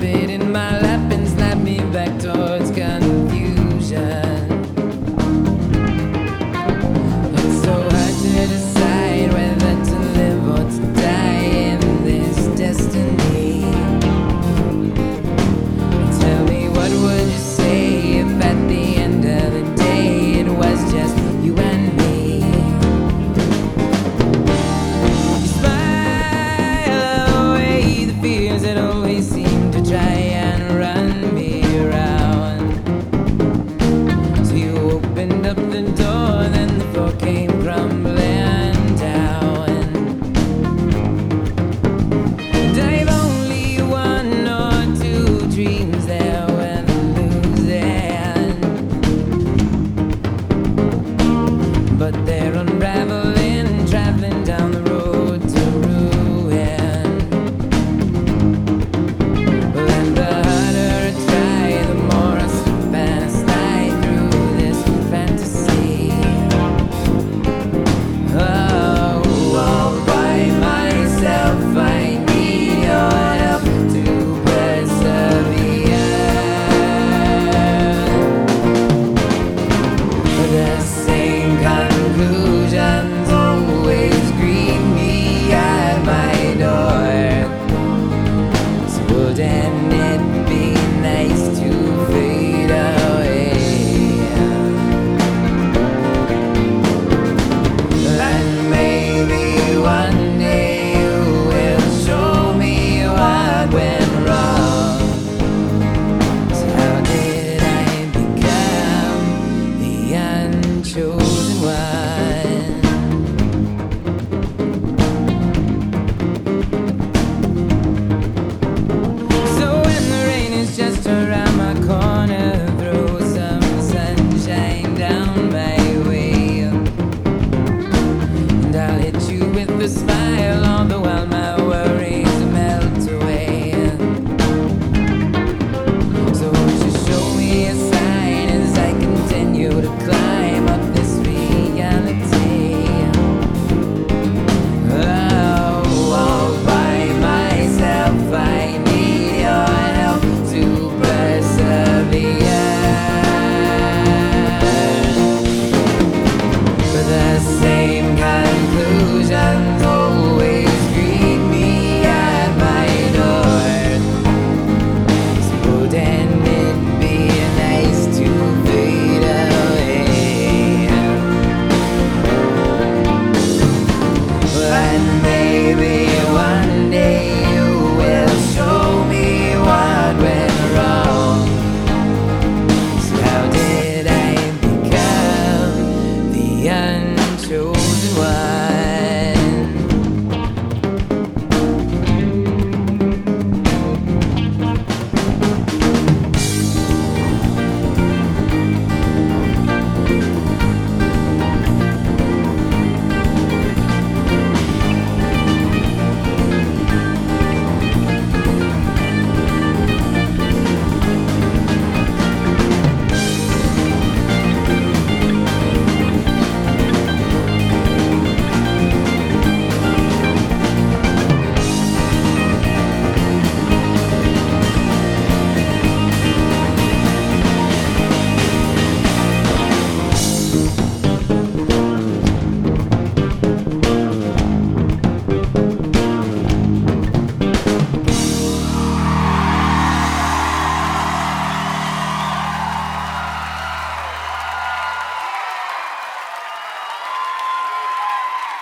been in And it'd be nice to fade away? And maybe one day you will show me what went wrong. How did I become the? you with a smile on the while my